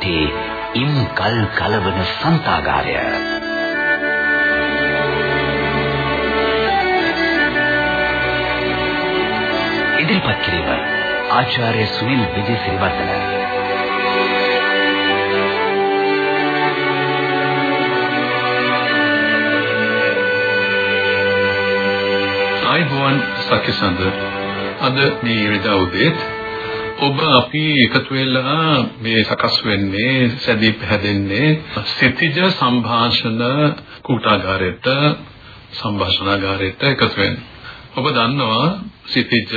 හදවතේ ඉම් කල් කලවන සන්තාගාරය. ඉදිරිපත් කිරීම ආචාර්ය සුනිල් විජේසිරිවර්ධන ආයිබෝන් සකිසඳ අද මේ ඉරිදා උදේත් ඔබ අපි එකතු වෙලා මේ සකස් වෙන්නේ සැදී පැහැදෙන්නේ සිතිජ සංഭാෂණ කූටාගාරයට සංවාසනාගාරයට එකතු වෙන්නේ. ඔබ දන්නවා සිතිජ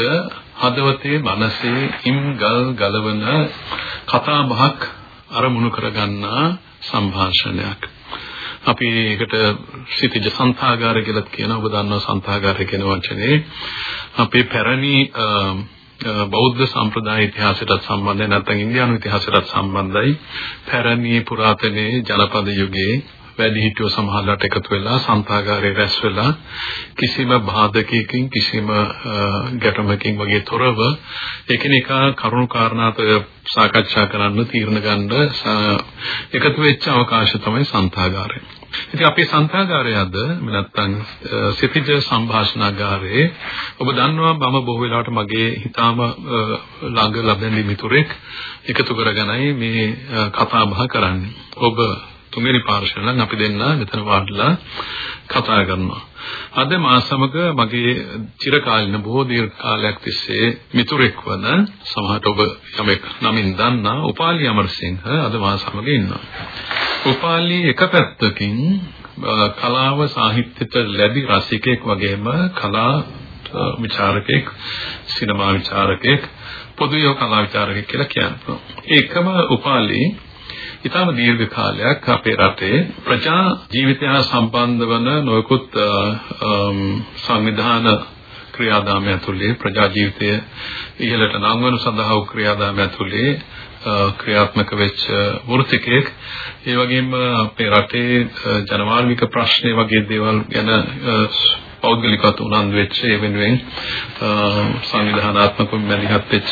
හදවතේ මනසේ ඉම්ගල් ගලවන කතා බහක් අරමුණු කරගන්නා සංഭാෂණයක්. අපි ඒකට සිතිජ සංතාගාරය කියලා කියනවා. ඔබ දන්නවා සංතාගාරය කියන වචනේ අපේ පැරණි බෞද්ධ සම්ප්‍රදාය ඉතිහාසයටත් සම්බන්ධයි නැත්නම් ඉන්දියානු ඉතිහාසයටත් සම්බන්ධයි. පැරණි පුරාතනයේ ජනපද යුගයේ වැඩිහිටියෝ සමහරලාට එකතු වෙලා සංතාගාරයේ රැස් වෙලා කිසිම බාධකයකින් කිසිම ගැටමකින් වගේ තොරව එකිනෙකා කරුණු කාරණාත සාකච්ඡා කරන්න තීරණ ගන්න එකතු වෙච්ච අවකාශය තමයි සංතාගාරය. ඉතින් අපේ සංතාගාරය අද නැත්තම් සිතිජ සංഭാෂණාගාරයේ ඔබ දන්නවා මම බොහෝ වෙලාවට මගේ හිතාම ළඟ ලැබෙන මිතුරෙක් එකතු කරගෙනයි මේ කතා බහ කරන්නේ. ඔබ තුන්වෙනි පාර්ශ්වය නම් අපි දෙන්න මෙතන වාඩිලා කතා කරනවා. අද මා සමග මගේ චිරකාලීන බොහෝ දීර්ඝ කාලයක් තිස්සේ මිතුරෙක් වන සමහරට ඔබ යමෙක් නමින් දන්නා උපාලි අමරසිංහ අද මා සමග ඉන්නවා. උපාලි එක පැත්තකින් කලාව සාහිත්‍යයට ලැබි රසිකයෙක් වගේම කලා විචාරකයෙක් සිනමා විචාරකයෙක් පොදුවේ කලා විචාරකයෙක් කියලා කියනවා. ඒකම උපාලි ඉතාම දීර්ඝ කාලයක් අපේ රටේ ප්‍රජා ජීවිතය සම්බන්ධ වන නොයෙකුත් සංවිධාන ක්‍රියාදාම ඇතුලේ ප්‍රජා ජීවිතය ඉහළට නංවනු සඳහා වූ ක්‍රියාදාම ඇතුලේ ක්‍රියාත්මක වෙච්ච වෘත්තිකයෙක්. ඒ වගේම අපේ රටේ ජනමාර්ගික ප්‍රශ්න වගේ දේවල් ගැන පෞද්ගලිකව උනන්දු වෙච්ච ඒ වෙනුවෙන් සංවිධානාත්මකව මැදිහත් වෙච්ච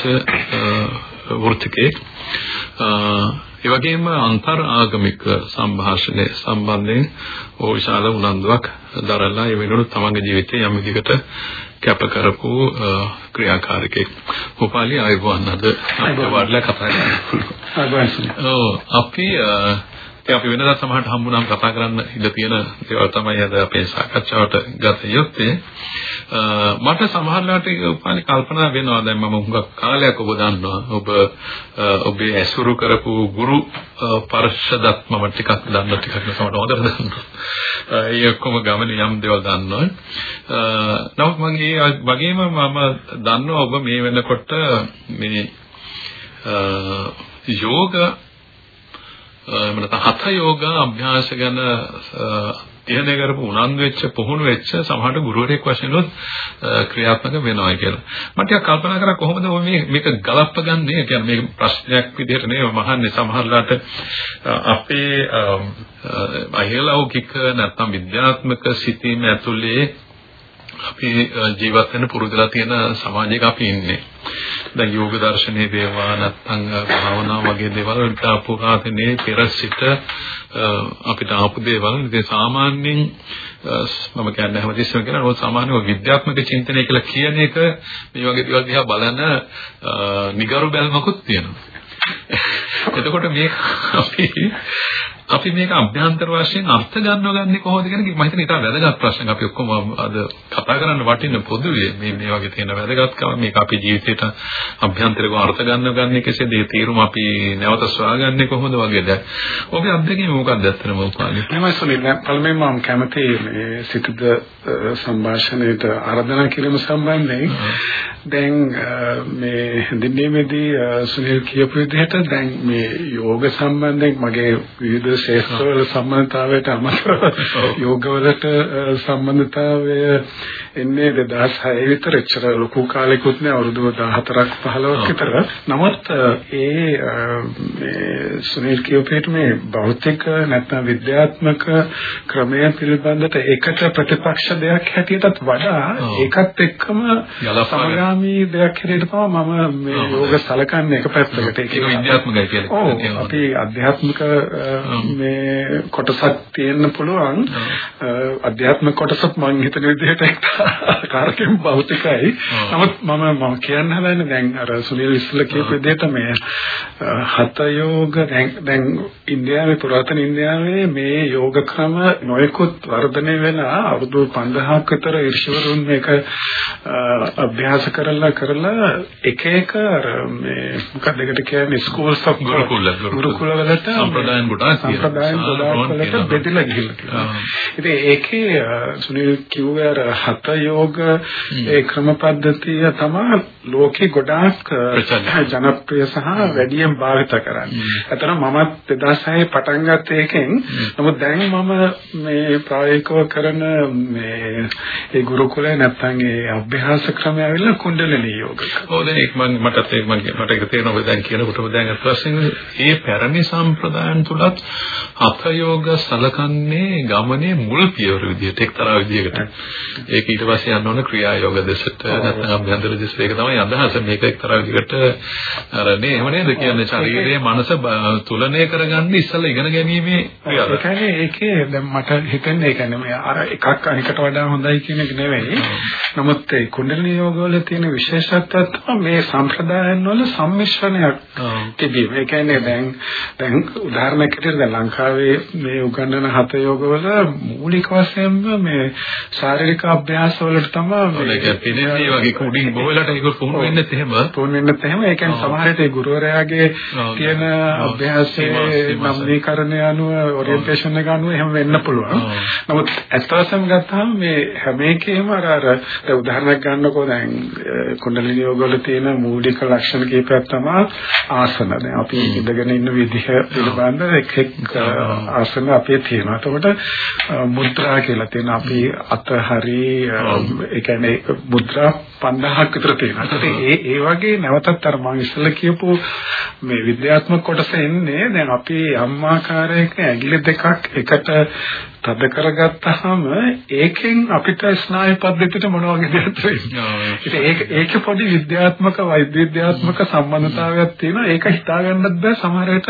වෘත්තිකයෙක්. ඒ වගේම අන්තර් ආගමික සංഭാෂණය සම්බන්ධයෙන් ඕ විශාල උනන්දුවක් දරලා ඒ වෙනුවට තමන්ගේ ජීවිතේ යම් විදිහකට කැප කරපු ක්‍රියාකාරකෙක්. උපාලි ආයුබෝවන් අද අපිට වඩලා කතා කරන්න. ඔව් අපි ඒ අපි වෙනදා සමහරට හම්බුනාම කතා කරන්න ඉඩ තියෙන දේවල් තමයි අද අපේ සාකච්ඡාවට ගත යුත්තේ. මට සමහරවිට උපාලි කල්පනා වෙනවා දැන් මම හුඟක් කාලයක් ඔබ දන්නවා ඔබ ඔබේ ඇසුරු කරපු ගුරු පරිශදත් මම ටිකක් දන්න ටිකක් සමහරවිට හොඳට දන්නවා. ඒ ඔක්කොම ගමනේ යම් දේවල් දන්නවා. නමුත් මම ඒ වගේම මම දන්නවා ඔබ මේ වෙනකොට මේ යෝග එහෙම නැත්නම් හත යෝගා අභ්‍යාස ගැන තීරණය කරපු උනන්දු වෙච්ච පුහුණු වෙච්ච සමහර ගුරුවරයෙක් වශයෙන් උත් ක්‍රියාත්මක වෙනවා කියලා. මම ටිකක් කල්පනා කරා කොහොමද මේ මේක ගලප්ප ගන්නෙ? කියන්නේ මේක ප්‍රශ්නයක් විදිහට නෙවෙයි මහන්නේ සමහරලාට අපේ අයලෞකික නැත්නම් විද්‍යාත්මක සිතීම ඇතුලේ අපි ජීවත් වෙන්න පුරුදුලා තියෙන සමාජයක අපි ඉන්නේ. දැන් යෝග දර්ශනයේ දේවා නැත්නම් භාවනා වගේ දේවල් වලට පුරාතනයේ පෙර සිට අපිට ආපු දේවල් ඉතින් සාමාන්‍යයෙන් මම කියන්නේ හැමතිස්සෙම කියන ඕක සාමාන්‍යව විද්‍යාත්මක චින්තනය කියලා කියන එක මේ වගේ දේවල් දිහා බලන නිගරු බැල්මකුත් තියෙනවා. එතකොට මේ අපි අපි මේක අභ්‍යන්තර වශයෙන් අර්ථ ගන්නව ගන්නේ කොහොමද කියන එක මම හිතන්නේ ඉතාල වැදගත් ප්‍රශ්නයක්. අපි ඔක්කොම අද කතා කරන්න වටින පොදුවේ මේ මේ වගේ තියෙන වැදගත්කම. මේක අපේ ජීවිතේට අභ්‍යන්තරිකව අර්ථ ගන්නව ගන්නේ කෙසේද ඒ තීරුම අපි නැවත සොයාගන්නේ කොහොමද වගේද? ඔබේ අත්දැකීම මොකක්ද ඇත්තටම උපාලි? එහෙමයි සුනිල්. පළමුවෙන්ම මම කැමති මේ සිතද සංഭാෂණයට ආරාධනා කිරීම සම්බන්ධයෙන්. දැන් මේ දිනේමේදී සුනිල් කියපු විදිහට දැන් මේ යෝග සම්බන්ධයෙන් මගේ විවිධ ශේෂ්ත්‍රවල සම්බන්ධතාවයට අමතරව යෝගවලට සම්බන්ධතාවය එන්නේ 2006 විතර. එච්චර ලොකු කාලෙකුත් නෑ. අවුරුදු 14ක් 15ක් විතර. නමුත් ඒ මේ සුනිල් කියපේට මේ භෞතික නැත්නම් විද්‍යාත්මක ක්‍රමය පිළිබඳට එකට ප්‍රතිපක්ෂ දෙයක් හැටියටත් වඩා ඒකත් එක්කම සමගාමී දෙයක් හැටියට තමයි මම මේ යෝග සලකන්නේ එක පැත්තකට. ඒක විද්‍යාත්මකයි කියලා. අපි අධ්‍යාත්මික මේ කොටසක් තියෙන්න පුළුවන්. අධ්‍යාත්මික කොටසත් මම හිතන විදිහට කාර්කෙම භෞතිකයි. නමුත් මම මම කියන්න හදන්නේ දැන් අර සුනිල් ඉස්සලා කියපු විදිහට මේ හත යෝග දැන් දැන් ඉන්දියාවේ පුරාතන ඉන්දියාවේ මේ යෝග ක්‍රම නොයෙකුත් වර්ධනය වෙලා අවුරුදු 5000ක විතර ඍෂිවරුන් මේක අභ්‍යාස කරලා කරලා එක එක අර මේ මොකක්ද ඒකට කියන්නේ ස්කූල්ස් ඔෆ් ගුරුකුල ගුරුකුල වලට සම්ප්‍රදායන් ගොඩාක් සම්ප්‍රදායන් ගොඩාක් වලට බෙදලා ගිහිල්ලා ඉතින් ඒකේ සුනිල් කිව්වේ අර හත යෝග ඒ ක්‍රම පද්ධතිය තමයි ලෝකේ ගොඩාක් ජනප්‍රිය සහ වැඩියෙන් භාවිත කරන්නේ. ඒතර මමත් 2006 පටන් ගත්ත එකෙන් නමුත් දැන් මම මේ ප්‍රායෝගිකව කරන මේ ඒ ගුරුකුලේ නැත්තම් ඒ අභ්‍යාස ක්‍රමය ඇවිල්ලා කුණ්ඩලිනී යෝග. ඔව් දැන් ඒක මම මටත් ඒක මම මට ඒක තේරෙනවා ඔබ දැන් කියනකොටම දැන් වශයෙන් මේ පැරණි සම්ප්‍රදායන් තුලත් හත යෝග සලකන්නේ ගමනේ මුල් පියවර විදිහට එක්තරා විදිහකට. ඒක ඊට පස්සේ යන්න ඕන ක්‍රියා යෝග දෙසට නැත්නම් අභ්‍යන්තර දෙසට ඒක තමයි අදහස. මේක එක්තරා විදිහකට අර නේ එහෙම නේද? කියන්නේ ශරීරයේ මනස තුලනය කරගන්න ඉස්සෙල්ලා ඉගෙන ගැනීමේ ක්‍රියාව. ඒ කියන්නේ ඒකේ දැන් මට හිතෙන්නේ ඒ කියන්නේ අර එකක් අනිකට වඩා හොඳයි කියන එක නෙවෙයි. නමුත් ඒ කුණ්ඩලිනී යෝගවල තියෙන විශේෂත්වය තමයි මේ සම්ප්‍රදායන් වල සම්මිශ්‍රණයක් තිබීම. ඒ කියන්නේ දැන් දැන් උදාහරණයක් විදිහට දැන් ලංකාවේ මේ උගන්වන හත යෝගවල මූලික වශයෙන්ම මේ ශාරීරික අභ්‍යාස වලට තමයි මේක පිළිෙන්නේ වගේ කුඩින් බොහලට ඒක පුහුණු වෙන්නත් එහෙම. පුහුණු වෙන්නත් එහෙම. ඒ කියන්නේ සමහර විට ඒ ගුරුවරයාගේ තියෙන අභ්‍යාසයේ නම්නීකරණය අනුව ඔරියන්ටේෂන් එක අනුව එහෙම වෙන්න පුළුවන්. නමුත් ඇත්ත වශයෙන්ම ගත්තාම මේ හැම එකේම අර අර උදාහරණයක් ගන්නකො. දැන් කුණ්ඩලිනී යෝගවල තියෙන මූලික ලක්ෂණ කීපයක් තමයි ආසන. දැන් අපි ඉඳගෙන ඉන්න විදිහ පිළිබඳ එක් එක් ආසන අපේ තියෙනවා. එතකොට මුද්‍රා කියලා තියෙන අපි අත හරි ඒ කියන්නේ මුද්‍රා 5000ක් විතර තියෙනවා. ඒ ඒ වගේ නැවතත් අර මම ඉස්සෙල්ලා කියපු මේ විද්‍යාත්මක කොටස එන්නේ දැන් අපි අම්මාකාරයක ඇඟිලි දෙකක් එකට තද කරගත්තාම ඒකෙන් අපිට ස්නායු පද්ධතියට මොන වගේ දෙයක් වෙන්නේ. ඒක ඒක පොඩි විද්‍යාත්මක වෛද්‍ය විද්‍යාත්මක සම්බන්ධතාවයක් තියෙනවා. ඒක හිතාගන්නත් බෑ සමහර විට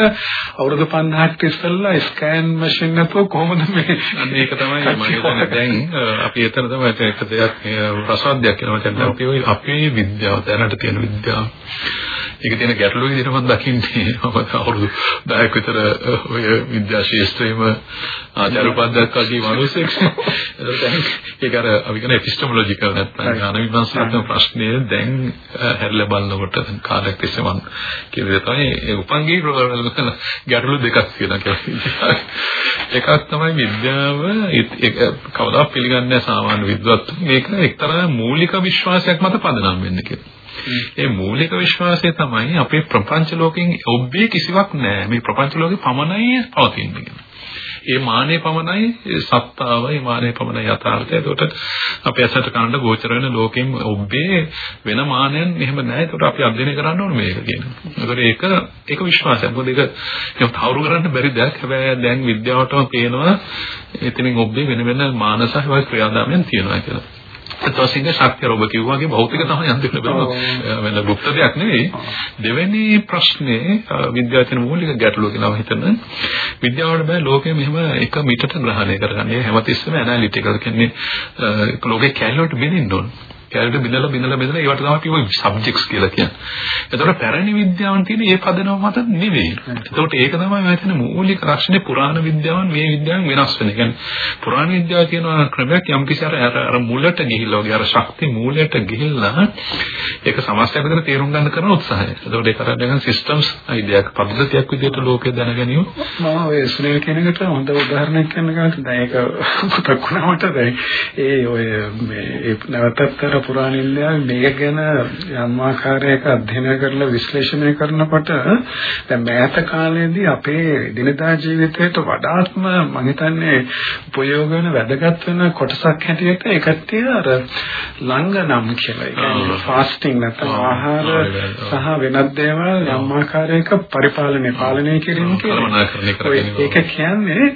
අවුරුදු 50ක් ඉස්සෙල්ලා ස්කෑන් මැෂින් නැතුව කොහොමද මේ අන්න ඒක තමයි මම හිතන්නේ දැන් අපි එතන තමයි එක දෙයක් රසවත්යක් කියනවා දැන් අපි අපේ විද්‍යාව දැනට තියෙන විද්‍යාව. ඒක තියෙන ගැටලු විදිහට මම දකින්නේ. මම අවුරුදු 10ක් විතර ඔය විද්‍යා ශාස්ත්‍රයේම ආචාර්ය පද්ධතියක් වගේ මිනිස්සෙක්. ඒක අර අපි කියන එපිස්ටමොලොජිකල් නැත්නම් ඥාන විමර්ශනාත්මක ප්‍රශ්නය දැන් හැරිලා බලනකොට කාලයක් තිස්සේ මම කියන දේ තමයි ඒ උපංගී ගැටලු දෙකක් තියෙනවා එකක් තමයි විද්‍යාව. කවදා පිළිගන්නේ සාමාන්‍ය විද්වත් මේක එක්තරා මූලික විශ්වාසයක් මත පදනම් වෙන්න කියලා. ඒ මූලික විශ්වාසය තමයි අපේ ප්‍රපංච ලෝකෙන් ඔබ්බේ කිසිවක් නැහැ. මේ ප්‍රපංච ලෝකේ පමණයි පවතින්නේ කියලා. ඒ මානෙ පමණයි සත්තාව, ඒ මානෙ පමණයි යථාර්ථය. ඒකට අපි ඇසට කනට ගෝචර වෙන ලෝකෙන් ඔබ්බේ වෙන මානයන් එහෙම නැහැ. ඒකට අපි අධ්‍යයනය කරන්න ඕනේ මේක කියනවා. ඒකට ඒක ඒක විශ්වාසයක්. මොකද ඒක ඒක තවුරු කරන්න බැරි දෙයක්. හැබැයි දැන් විද්‍යාවටම පේනවා එතනින් ඔබ්බේ වෙන වෙන මානස වගේ ක්‍රියාදාමයන් තියෙනවා කියලා. ත්වසින්ද ශක්තිය ඔබ කිව්වා වගේ භෞතික තමයි අන්තිමට බලනවා වෙන গুপ্ত දෙයක් නෙවෙයි දෙවෙනි ප්‍රශ්නේ විද්‍යාවචන මූලික ගැටලුව කියලා හිතන විද්‍යාවට බෑ ලෝකෙ මෙහෙම එක මිටට ග්‍රහණය කරගන්න. ඒ හැමතිස්සෙම ඇනලිටිකල් කියන්නේ ලෝකේ කැලේට බෙදෙන්න ඕන. කැලේට බිඳලා බිඳලා බිඳලා ඒවට තමයි ඔය සබ්ජෙක්ට්ස් කියලා කියන්නේ. ඒතකොට පැරණි විද්‍යාවන් තියෙන මේ පදනම මත නෙවෙයි. ඒතකොට ඒක තමයි මම හිතන්නේ මූලික ලක්ෂණේ පුරාණ විද්‍යාවන් මේ විද්‍යාවෙන් වෙනස් වෙන. කියන්නේ පුරාණ විද්‍යාව කියන ක්‍රමයක් යම් කිසි අර අර මුලට ගිහිල්ලා වගේ අර ශක්ති මූලයට ගිහිල්ලා ඒක සමස්තයක් විතර තේරුම් ගන්න කරන උත්සාහය. ඒතකොට ඒක අර දැන් සිස්ටම්ස් අයිඩියක් පද්ධතියක් විදිහට ලෝකේ දැනගැනීම. මම ඔය ස්නේල් කියන එකට හොඳ උදාහරණයක් කියන්න ගන්න දැන් ඒක පුතක් වුණාට දැන් ඒ ඔය මේ නැවතත් අර පුරාණ ඉන්දියාවේ මේක ගැන යම් ආකාරයක අධ්‍යයනය කරලා විශ්ලේෂණය කරනකොට දැන් මෑත කාලේදී අපේ දිනදා ජීවිතයට වඩාත්ම මම හිතන්නේ උපයෝග වෙන වැදගත් වෙන කොටසක් හැටියට ඒකත් අර ලංගනම් කියලා. කියන්නේ ෆාස්ටිං නැත්නම් ආහාර සහ වෙනත් දේවල් යම් ආකාරයක පරිපාලනය පාලනය කිරීම කියලා. ඒක කියන්නේ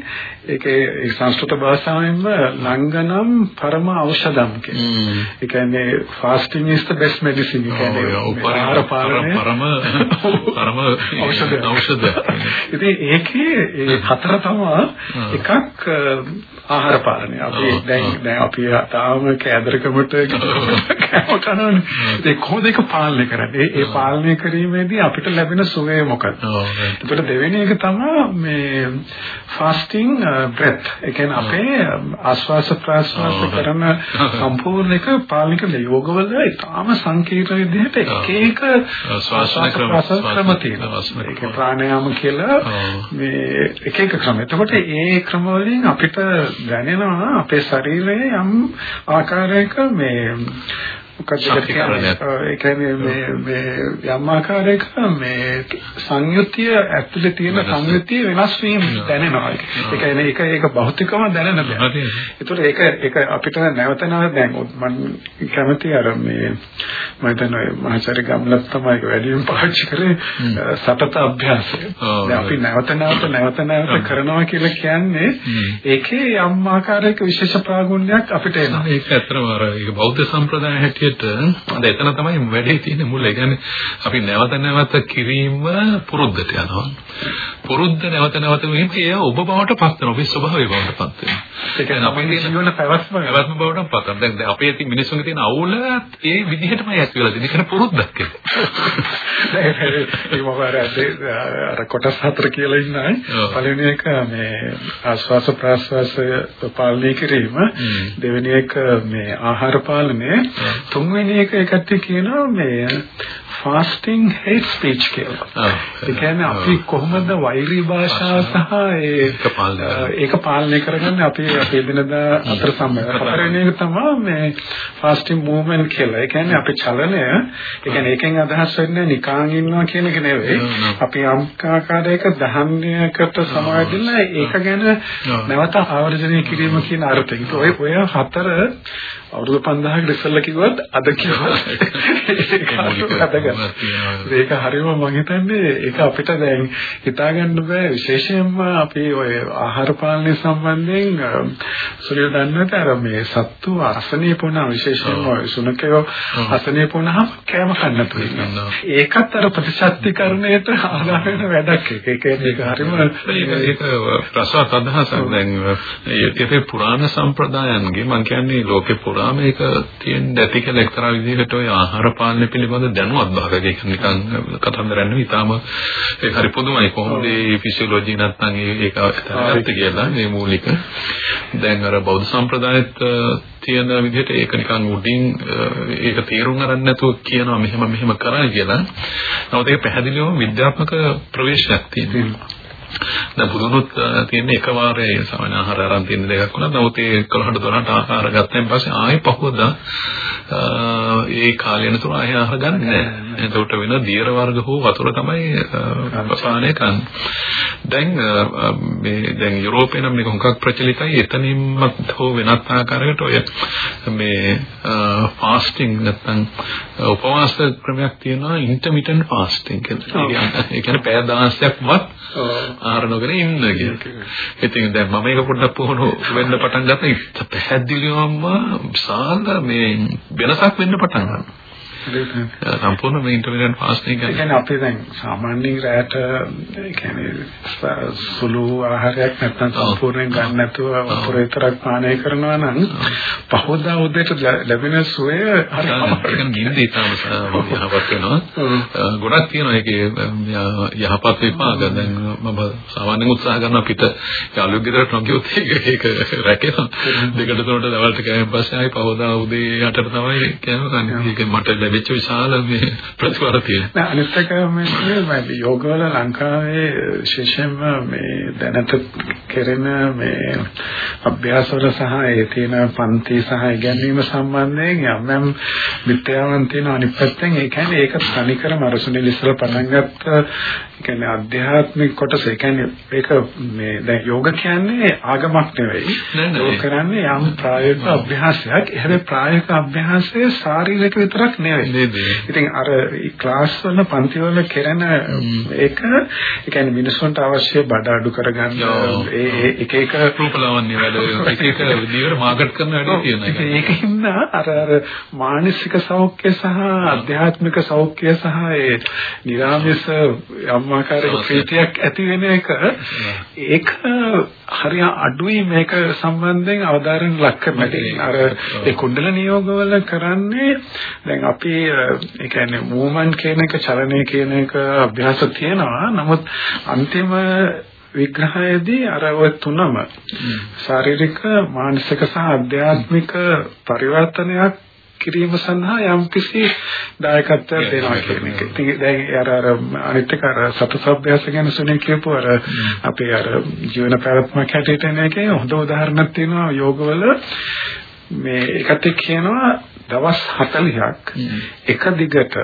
ඒකේ සංස්කෘත භාෂාවෙන්ම ලංගනම් පරම ඖෂධම් කියන්නේ. ඒ කියන්නේ fasting is the best medicine. කියන්නේ ආහාර පාලනය පරම පරම ඖෂධ. ඉතින් ඒකේ ඒ හතර තමයි එකක් ආහාර පාලනය. අපි දැන් දැන් අපි තාම කෑදරකමට කෑම කනවනේ. ඒ කොහොමද ඒක පාලනය කරන්නේ? ඒ පාලනය කිරීමේදී අපිට ලැබෙන සුවය මොකක්ද? ඒකට දෙවෙනි එක තමයි මේ fasting breath. ඒ කියන්නේ අපේ ආශ්වාස ප්‍රාශ්වාස කරන සම්පූර්ණ එක පාලනය කරන යෝගවල ඉතාම සංකීර්ණ විදිහට එක එක ශ්වාසන ක්‍රම ක්‍රම තියෙනවා. ඒක ප්‍රාණයාම කියලා මේ එක එක ක්‍රම. එතකොට ඒ ක්‍රම වලින් අපිට දැනෙනවා අපේ ශරීරයේ යම් ආකාරයක මේ මොකද මේ මේ යම් ආකාරයක මේ සංයුතිය ඇතුලේ තියෙන සංයුතිය වෙනස් වීම දැනෙනවා. ඒ කියන්නේ ඒක ඒක භෞතිකව දැනෙන දෙයක්. ඒතකොට ඒක ඒක අපිට නැවත නැවත දැන් මම කැමති අර මේ මම හිතන්නේ මහාචාර්ය ගම්ලත් තමයි වැඩිම පාවිච්චි කරේ සතත අභ්‍යාසය. දැන් අපි නැවත නැවත නැවත නැවත කරනවා කියලා කියන්නේ ඒකේ යම් ආකාරයක විශේෂ ප්‍රාගුණ්‍යයක් අපිට එනවා. ඒක ඇත්තම අර ඒක බෞද්ධ සම්ප්‍රදාය හැටියට අද එතන තමයි වැඩේ තියෙන මුල. ඒ කියන්නේ අපි නැවත නැවත කිරීම පුරුද්දට යනවා. පුරුද්ද නැවත නැවත වීම එය ඔබ බවට පත් වෙනවා. ඔබේ ස්වභාවය බවට පත් වෙනවා. ඒ කියන්නේ අපේ ජීවන පැවැත්ම පැවැත්ම බවට පත් වෙනවා. දැන් අපේ තියෙන මිනිස්සුන්ගේ තියෙන අවුල ඒ විදිහටමයි ඇති වෙලා තියෙන්නේ. ඒක පුරුද්දක්. ඒ අර කොටස් හතර කියලා ඉන්නයි. පළවෙනි එක මේ ආස්වාස ප්‍රාස්වාස පාලනය කිරීම. දෙවෙනි එක මේ ආහාර පාලනය. තුන්වෙනි එක එකට කියනවා මේ fasting hate speech කියලා. ඒ කියන්නේ අපි කොහොමද වෛරී භාෂාව සහ ඒක පාලනය කරගන්නේ අපි අපේ දිනදා අතර සම්බන්ධ. හතරවෙනි එක තමයි මේ fasting movement කියලා. ඒ කියන්නේ අපේ චලනය ඒ කියන්නේ ඒකෙන් අදහස් වෙන්නේ නිකාන් ඉන්නවා කියන එක නෙවෙයි. අපි යම් ආකාරයක දහන්නයකට සමාදින්න ඒක ගැන නැවත ආවර්ජනය කිරීම කියන අර්ථයෙන්. ඔය ඔය හතර අවුරුදු 5000කට ඉස්සෙල්ලා කිව්වත් අද කිව්වත් ඒක හරියම මම හිතන්නේ ඒක අපිට දැන් හිතාගන්න බෑ. විශේෂයෙන්ම අපි ඔය ආහාර පාලනය සම්බන්ධයෙන් සුරිය දන්නට අර මේ සත්තු අසනීප වුණා. විශේෂයෙන්ම සුනකයෝ අසනීප වුණාම කෑම කන්න පුළුවන්. ඒකත් අර ප්‍රතිශක්තිකරණයට ආදාන වෙන වැඩක්. ඒක. ඒක ඒක හරියම ඒක ප්‍රසවත් අදහසක්. දැන් ඒකේ පුරාණ සම්ප්‍රදායන්ගේ මම කියන්නේ ලෝකේ පුරා මේක තියෙන ඇති කියලා එක්තරා විදිහකට ඔය ආහාර පාලනය පිළිබඳ දැනුවත් භාගයක් නිකන් කතන්දරයක් නෙවෙයි තාම ඒක හරි පොදුමයි. කොහොමද මේ ෆිසියොලොජි නැත්නම් ඒක ඇත්ත කියලා මේ මූලික. දැන් අර බෞද්ධ සම්ප්‍රදායෙත් තියෙන විදිහට ඒක නිකන් උඩින් ඒක තේරුම් ගන්න නැතුව කියනවා මෙහෙම මෙහෙම කරා කියලා. නමුත් ඒක පැහැදිලිවම විද්‍යාත්මක ප්‍රවේශයක් තියෙනවා. දැන් බුදුනුත් තියෙන එක වාරයේ සාමාන්‍ය ආහාර අරන් තියෙන දෙකක් වුණා. නමුත් ඒ 11ට 12ට ආහාර ගත්තන් පස්සේ ආයෙ පහවදා ඒ කාලය යනතුරු ආයෙ ආහාර ගන්න නැහැ. එතකොට වෙන දියර වර්ග හෝ වතුර තමයි ප්‍රසාරණය කරන්නේ. දැන් මේ දැන් යුරෝපේ නම් මේක හුඟක් ප්‍රචලිතයි. එතනින්මත් හෝ වෙනත් ආකාරයකට ඔය මේ ෆාස්ටිං නැත්නම් උපවාස ක්‍රමයක් තියෙනවා ඉන්ටර්මිටන්ට් ෆාස්ටිං කියලා. ඒ කියන්නේ පැය 16ක්වත් ආහාර නොගෙන ඉන්න කියලා. ඉතින් දැන් මම මේක පොඩ්ඩක් පුහුණු වෙන්න පටන් ගත්තා. පැහැදිලිවම විශාල මේ වෙනසක් වෙන්න පටන් ගන්නවා. සම්පූර්ණ මේ ඉන්ටර්මිඩන්ට් ෆාස්ටිං එක. ඒ කියන්නේ අපි දැන් සාමාන්‍යයෙන් රැට ඒ කියන්නේ සුළු ආහාරයක් නැත්නම් සම්පූර්ණයෙන් ගන්න නැතුව වතුර විතරක් පානය කරනවා නම් පහවදා උදේට ලැබෙන සුවය හරි අපිට ගින්ද ඉතාම යහපත් වෙනවා. ගොඩක් තියෙනවා ඒකේ යහපත් විපාක. දැන් මම සාමාන්‍යයෙන් උත්සාහ කරනවා පිට යාළුවෙක් ගෙදරට නොගියොත් ඒක රැකෙනවා. දෙකට තුනට දවල්ට කෑම පස්සේ ආයි පහවදා උදේ 8ට තමයි කෑම කන්නේ. ඒක මට ලැබිච්ච විශාල මේ ප්‍රතිඵල තියෙනවා. අනිත් එක මේ යෝගවල ලංකාවේ විශේෂයෙන්ම මේ දැනට කෙරෙන මේ අභ්‍යාසවල සහ ඒ තියෙන පන්ති සහ ඉගැන්වීම සම්බන්ධයෙන් යම් යම් විද්‍යාවන් තියෙන අනිත් පැත්තෙන් ඒ කියන්නේ ඒක තනිකර මරසුනේ ඉස්සර පටන් ගත්ත කියන්නේ ආධ්‍යාත්මික කොටස ඒ කියන්නේ ඒක මේ දැන් යෝග කියන්නේ ආගමක් නෙවෙයි. ඒක කරන්නේ යම් ප්‍රායෝගික අභ්‍යාසයක්. එහෙම ප්‍රායෝගික අභ්‍යාසය ශාරීරික විතරක් නෙවෙයි. ඉතින් අර ක්ලාස් වල පන්ති වල කරන ඒක ඒ කියන්නේ මිනිස්සුන්ට අවශ්‍ය බඩ අඩු කරගන්න ඒ එක එක රූපලාවන්‍ය වැඩ එක එක විදිහට මාකට් කරන වැඩ තියෙනවා. ඒකින්ද අර අර මානසික සෞඛ්‍ය සහ ආධ්‍යාත්මික සෞඛ්‍ය සහ ඒ නිරාමිස යම් ආකාරයක ප්‍රීතියක් ඇති වෙන එක ඒක හරිය අඩුයි මේක සම්බන්ධයෙන් අවධාරණ ලක් කරන්න. අර ඒ කුණ්ඩල නියෝගවල කරන්නේ දැන් අපි ඒ කියන්නේ මූවමන්ට් කියන එක චලනය කියන එක අභ්‍යාස තියෙනවා. නමුත් අන්තිම විග්‍රහයේදී අර ඔය තුනම ශාරීරික මානසික සහ ආධ්‍යාත්මික පරිවර්තනයක් කිරීම සඳහා යම්කිසි දායකත්වයක් දෙනවා කියන එක. ඉතින් දැන් අර අර අනිත් එක අර සතසබ්භ්‍යාස ගැන සුනේ කියපු අර අපේ අර ජීවන පැවැත්මක් හැටියට එන එකේ හොඳ උදාහරණයක් තියෙනවා යෝගවල මේ ඒකත් කියනවා දවස් 40ක් එක දිගට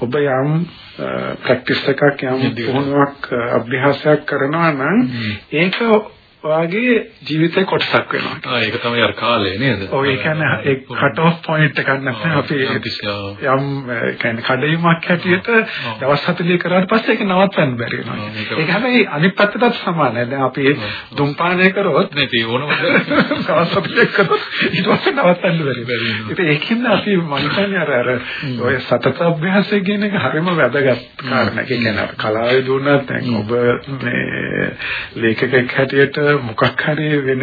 ඔබ යම් ප්‍රැක්ටිස් එකක් යම් පුහුණුවක් අභ්‍යාසයක් කරනවා නම් ඒක වාගේ ජීවිතේ කොටසක් වෙනවා. ආ ඒක තමයි අර කාලය නේද? ඔව් ඒ කියන්නේ ඒ කට් ඔෆ් පොයින්ට් එකක් නැත්නම් අපි යම් කියන්නේ කඩයිමක් හැටියට දවස් 40 කරාට පස්සේ ඒක නවත්තන්න බැරි වෙනවා. ඒක හැබැයි අනිත් පැත්තටත් සමානයි. දැන් අපි දුම්පානය කරොත් ඒ ඕනම දවස් 40 කරොත් ඊට පස්සේ නවත්තන්න බැරි වෙනවා. ඒක ඒකින්ද අපි මම කියන්නේ අර අර ඔය සතත අභ්‍යාසය කියන එක හරිම වැදගත් කාරණයක්. ඒ කියන්නේ කලාවේ දුන්නත් දැන් ඔබ මේ ලේඛකෙක් හැටියට මොකක් හරි වෙන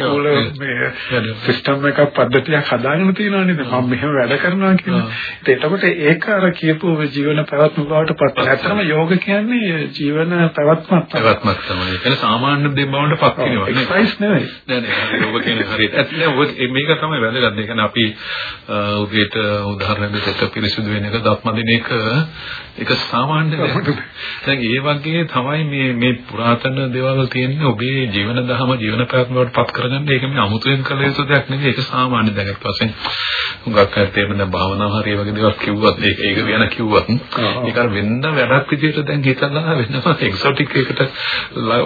උල මේ සිස්ටම් එකක් පද්ධතියක් හදාගෙන තියෙනවා නේද මම මෙහෙම වැඩ කරනවා කියලා. එතකොට ඒක අර කියපු ජීවන පැවැත්ම බවට පත් වෙනවා. ඇත්තම යෝග කියන්නේ ජීවන පැවැත්මක් පැවැත්මක් තමයි. ඒක සාමාන්‍ය දෙයක් බවට පත් වෙනවා නේද? එක්සයිස් නෙවෙයි. නෑ නෑ යෝග කියන්නේ හරියට. ඇත්තට මේක තමයි වැදගත්. ඒ කියන්නේ අපි උදේට උදාහරණ දෙකට පිරිසිදු වෙන එක දත්ම දින එක ඒක සාමාන්‍ය දෙයක්. දැන් ඒ වගේ තමයි මේ මේ පුරාතන දේවල් තියෙන්නේ ඔබේ ජීවන දහම ජීවන පැවැත්ම බවට පත් කර කරගන්න ඒක මේ අමුතුවෙන් කළ යුතු දෙයක් නෙවෙයි. ඒක සාමාන්‍ය දෙයක්. වශයෙන් හුඟක් අය තේරෙන භාවනාව හරිය වගේ දේවල් කිව්වත් ඒක ඒක ගැන කිව්වත් ඒක අර වෙන්න වැඩක් විදිහට දැන් හිතලා වෙනවා. එක්සොටික් එකට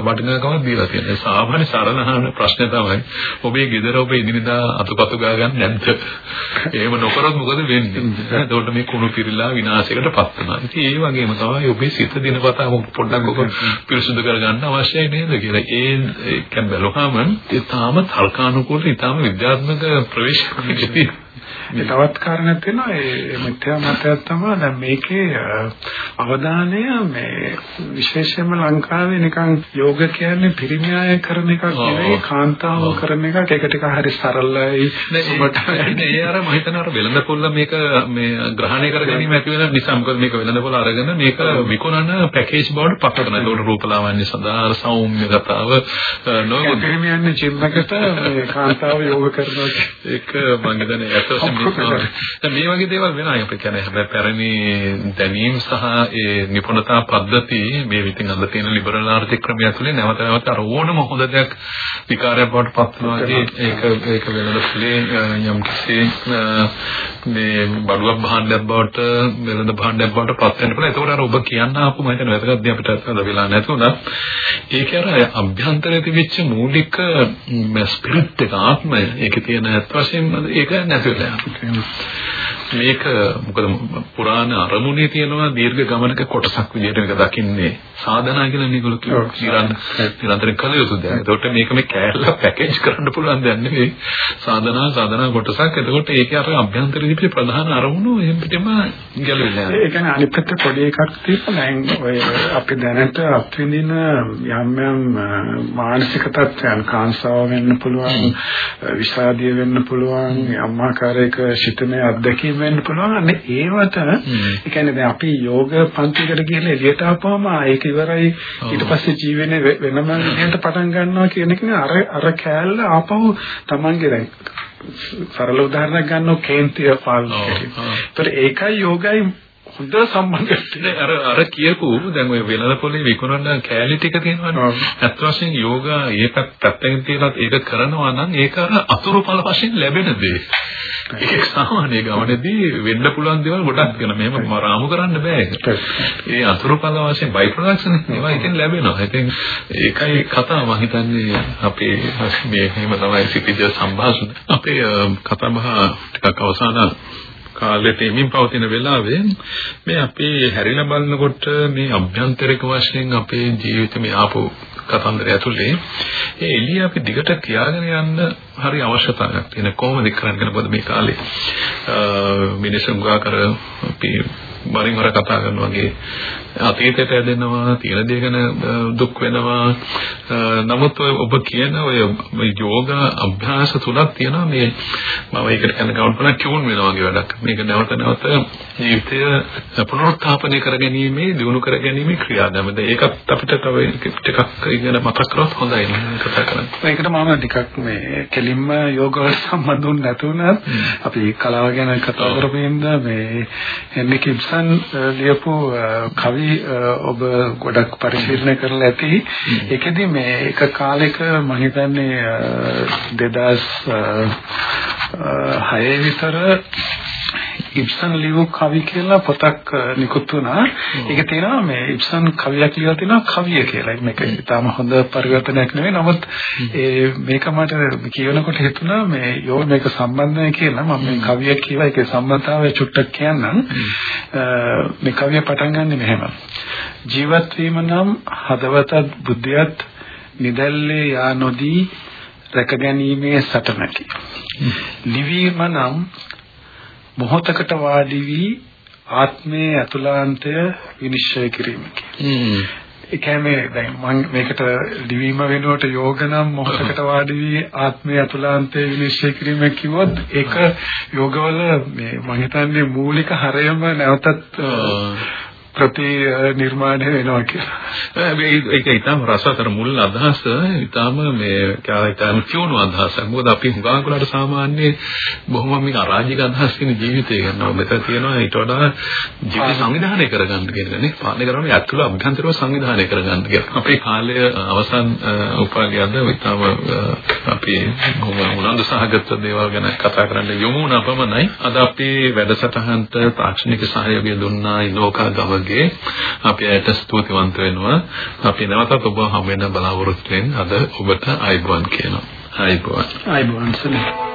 වටිනාකමක් දීලා තියෙනවා. සාමාන්‍ය සරලහන ප්‍රශ්නේ තමයි ඔබේ ගෙදර ඔබ ඉදිරියදා අතුපතු ගා ගන්න නැද්ද? එහෙම නොකරොත් මොකද වෙන්නේ? එතකොට මේ කුණු පිරিলা විනාශයකට පත් වෙනවා. ඉතින් ඒ වගේම තමයි ඔබේ සිත දිනපතා පොඩ්ඩක් ඔබ පිරිසුදු කරගන්න අවශ්‍යයි නේද කියලා. ඒ කියන්නේ බලවහම ඒ තාම තර්කානුකූල ඉතාම විද්‍යාත්මක ප්‍රවේශකෙදී ඒ තවත් කාරණයක් තියෙනවා ඒ මිත්‍යා මතයක් තමයි දැන් මේකේ අවධානය මේ විශේෂයෙන්ම ලංකාවේ නිකන් යෝග කියන්නේ පිරිමියාය කරන එකක් නෙවෙයි කාන්තාව කරන එකක්. ඒක ටික හරි සරලයි. ඔබට ඒ අර මම හිතන අර වෙළඳ පොල්ල මේක මේ ග්‍රහණය කර ගැනීම ඇති වෙන නිසා මොකද මේක වෙළඳ පොල්ල අරගෙන මේක විකුණන පැකේජ් බවට පත් කරන ඒකට රූපලාවන්‍ය සඳහා සෞම්‍ය ගතාව නෝ පිරිමියන්නේ ජිම් එකට මේ කාන්තාව යෝග කරනවා. ඒක මම හිතන්නේ ඇත්තටම දැන් මේ වගේ දේවල් වෙනවා. අපි කියන්නේ හැබැයි පැරණි දැනීම් සහ ඒ නිපුණතා පද්ධති මේ විදිහින් අද තියෙන ලිබරල් ආර්ථික ක්‍රමය ඇතුලේ නැවත නැවත අර ඕනම හොඳ දෙයක් විකාරයක් බවට පත් වෙනවා. ඒක ඒක වෙනද පුලේ යම් කිසි මේ බඩුවක් භාණ්ඩයක් බවට වෙනද භාණ්ඩයක් බවට පත් වෙන්න පුළුවන්. ඒකෝර අර ඔබ කියන්න ආපු මම හිතන්නේ වැදගත් දේ අපිට අද වෙලා නැතුණා ඒක අර අභ්‍යන්තරයේ තිබිච්ච මූලික ස්පිරිට් එක ආත්මය ඒකේ තියෙන අත් වශයෙන්ම ඒක නැතිවෙලා මේක මොකද පුරාණ අරමුණේ තියෙනවා දීර්ඝ ගමනක කොටසක් විදිහට මේක දකින්නේ සාධනා කියලා මේගොල්ලෝ කියනවා නිරන්තරයෙන් කළ යුතු දෙයක්. ඒකට මේක මේ කෑල්ල පැකේජ් කරන්න පුළුවන් දෙයක් නෙවෙයි. සාධනා සාධනා කොටසක්. එතකොට ඒකේ අර අභ්‍යන්තරීය පිට ප්‍රධාන අරමුණු එහෙම පිටම ගැලවිලා යනවා. ඒ කියන්නේ අනිත් පැත්ත පොඩි එකක්. දැන් ඔය අපි දැනට අත්විඳින යම් යම් මානසික තත්ත්වයන් කාංසාව වෙන්න පුළුවන්, විෂාදිය වෙන්න පුළුවන්, අම්මාකාර ආකාරයක ශිතමය අත්දැකීම් වෙන්න පුළුවන්. අනේ ඒවට ඒ කියන්නේ දැන් අපි යෝග පන්තිකට ගිහලා එළියට ආපුවම ඒක ඉවරයි. ඊට පස්සේ ජීවෙන්නේ වෙනම විදිහට පටන් ගන්නවා කියන එක අර අර කෑල්ල ආපහු Tamange දැන් සරල උදාහරණයක් ගන්නවා කේන්තිය පාලනය. ඒතර ඒකයි යෝගයි හොඳ සම්බන්ධයක් අර අර කියපු දැන් ඔය වෙළඳ පොලේ විකුණන කෑලි ටික තියෙනවනේ. අත් වශයෙන් යෝගා ඒ පැත්තෙන් තියලා ඒක කරනවා නම් ඒක අතුරු ඵල වශයෙන් ලැබෙන දේ. ඒක සාමාන්‍ය ගමනේදී වෙන්න පුළුවන් දේවල් ගොඩක් වෙන මේව රාමු කරන්න බෑ ඒක. ඒ අතුරු ඵල වශයෙන් බයි ප්‍රොඩක්ට්ස් නේ ඒවා ඉතින් ලැබෙනවා. ඉතින් ඒකයි කතාව මම හිතන්නේ අපේ මේ එහෙම තමයි සිටිජ සංഭാෂණ. අපේ කතා බහ ටිකක් අවසාන කාලෙට එමින් පවතින වෙලාවේ මේ අපේ හැරිලා බලනකොට මේ අභ්‍යන්තරික වශයෙන් අපේ ජීවිත මේ ආපු කතන්දරය ඇතුලේ ඒ එළිය අපි දිගට කියාගෙන යන්න හරි අවශ්‍යතාවයක් තියෙන කොහොමද කරන්නේ මොකද මේ කාලේ? මිනිසුන් ගා කර අපි වරින් වර කතා කරන වගේ අතීතයට ඇදෙනවා තියෙන දේ ගැන දුක් වෙනවා නමුත් ඔබ කියන ඔය යෝග අභ්‍යාස තුලක් තියෙනවා. මේ මම ඒකට කියන කවුන්ට් කියුන් වෙනවා වගේ වැඩක්. මේක නැවත නැවත ජීවිතය පුනරුත්ථාපනය කරගැනීමේ දියුණු කරගැනීමේ ක්‍රියාදාමද ඒකත් අපිට තව ටිකක් ඉගෙන මතක් කරොත් හොඳයි. කතා කරන්න. ඒකට මම ටිකක් මේ කෙලින්ම යෝග සම්බන්ධුන් නැතුණත් අපි කලාව ගැන කතා කරපින්ද මේ හෙන්රි කිබ්සන් ලියපු කවි කවි ඔබ ගොඩක් පරිශීලනය කරලා ඇති. ඒකෙදි මේ එක කාලෙක මම හිතන්නේ 2006 විතර ඉබ්සන් ලියපු කවි කියලා පොතක් නිකුත් වුණා. ඒක තියෙනවා මේ ඉබ්සන් කවියක් ලියලා තියෙනවා කවිය කියලා. මේක ඉතාම හොඳ පරිවර්තනයක් නෙවෙයි. නමුත් ඒ මේක මට කියනකොට හිතුණා මේ යෝ මේක සම්බන්ධයි කියලා. මම මේ කවිය කියලා ඒකේ සම්බන්ධතාවය චුට්ටක් කියන්නම්. මේ කවිය පටන් ගන්නෙ මෙහෙම. ජීවත් වීම නම් හදවතත් බුද්ධියත් නිදැල්ලේ යා නොදී රැකගැනීමේ සටනකි. නිවීම නම් මොහොතකට වාඩි වී ආත්මයේ අතුලාන්තය විනිශ්චය කිරීමකි. ඒ කියන්නේ දැන් මම මේකට දිවීම වෙනුවට යෝග නම් මොහොතකට වාඩි වී ආත්මයේ අතුලාන්තය විනිශ්චය කිරීම කිව්වොත් ඒක යෝගවල මේ මම හිතන්නේ මූලික හරයම නැවතත් ප්‍රති නිර්මාණය වෙනවා කියලා. ඒක ඊටම රසතර මුල් අදහස ඊටම මේ කායිතම කියුණු අදහසක්. මොකද අපි හුඟක් වෙලාට සාමාන්‍ය බොහොම මේ අරාජික අදහස් කියන ජීවිතය ගන්නවා. මෙතන තියෙනවා ඊට වඩා ජීවිත සංවිධානය කරගන්න කියන නේ. පාලනය කරන්නේ ඇතුළ අභ්‍යන්තරව සංවිධානය කරගන්න කියන. අපේ කාලය අවසන් උපාගයද ඊටම අපි බොහොම උනන්දු සහගත දේවල් ගැන කතා කරන්න යොමු වුණ අපමණයි. අද අපේ වැඩසටහනට තාක්ෂණික සහයෝගය දුන්නා ඉනෝකා ගම වගේ අපි ඇයට ස්තුතිවන්ත වෙනවා. අපි නැවතත් ඔබ හම් වෙන බලාපොරොත්තු වෙන අද ඔබට ආයිබෝන් කියනවා. ආයිබෝන්. ආයිබෝන් සනේ.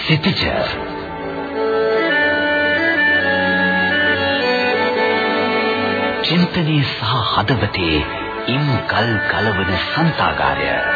සිටිජර් චින්තනයේ සහ හදවතේ ඉම් කල් කලවන සන්තාගාරය